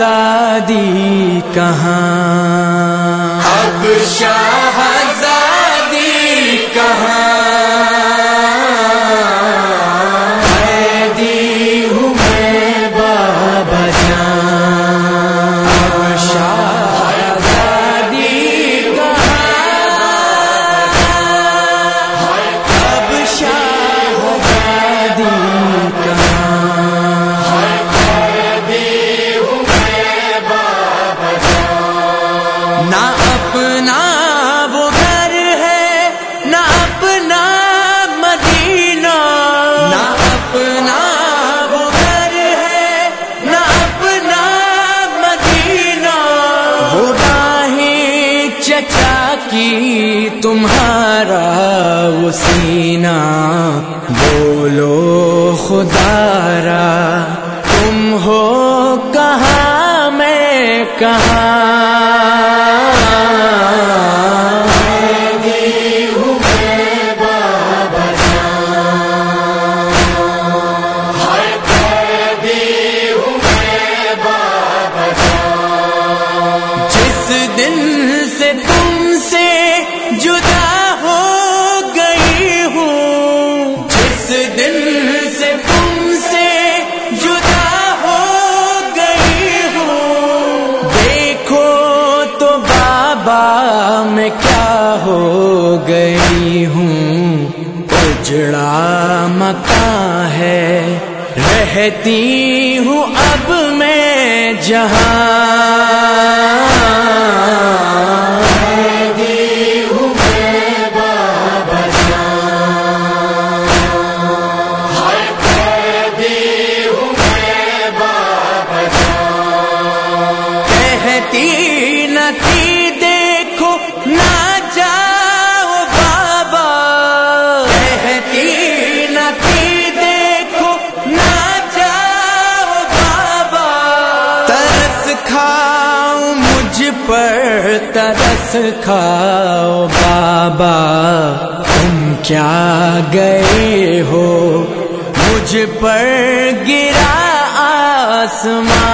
آزادی کہاں؟ اب شاہزادی کہاں؟ کی تمہارا وہ سینہ بولو خدارا تم ہو کہاں میں کہاں؟ بابا میں کیا ہو گئی ہوں؟ اجڑا مکان ہے رہتی ہوں اب میں جہاں ترس کھاؤ بابا تم کیا گئے ہو؟ مجھ پر گرا آسمان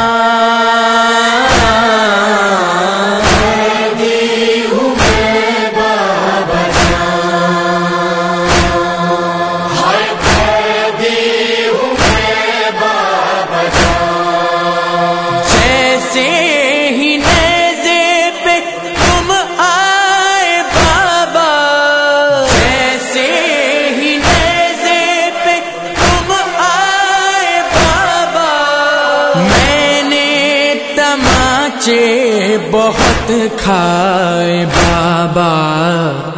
تماچے بہت کھائے بابا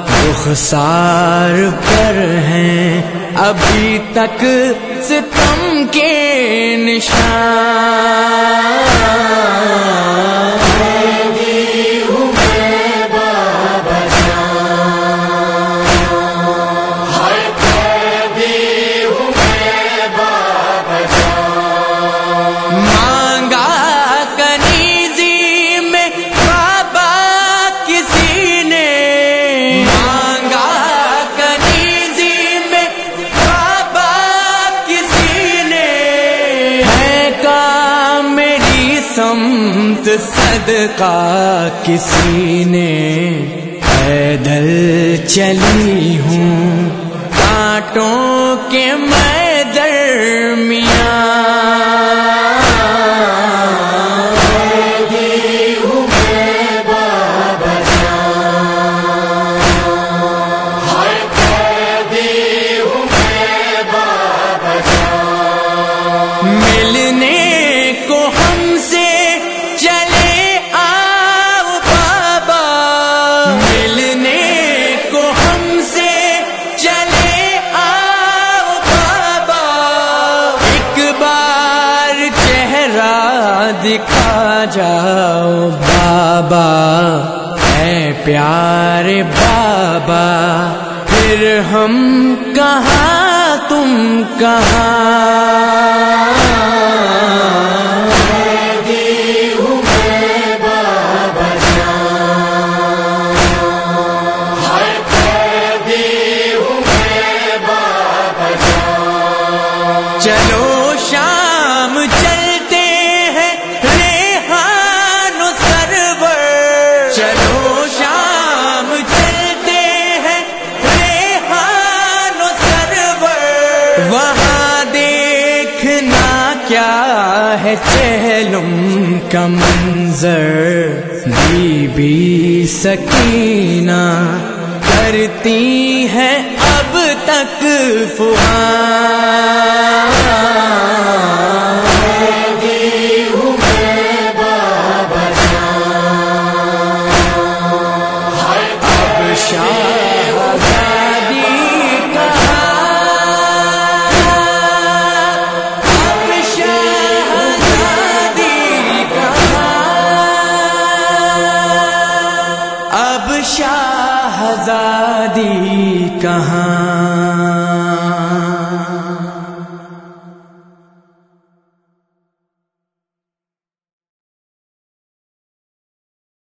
رخسار پر ہیں۔ ابھی تک ستم کے نشان۔ صدقہ کسی نے پیدل چلی ہوں۔ کانٹوں کے میں درمیان ملنے دکھا جاؤ بابا اے پیارے بابا پھر ہم کہاں تم کہاں؟ چلو چہلم کا منظر بی بی سکینہ کرتی ہے اب تک فہاں کہاں کہاں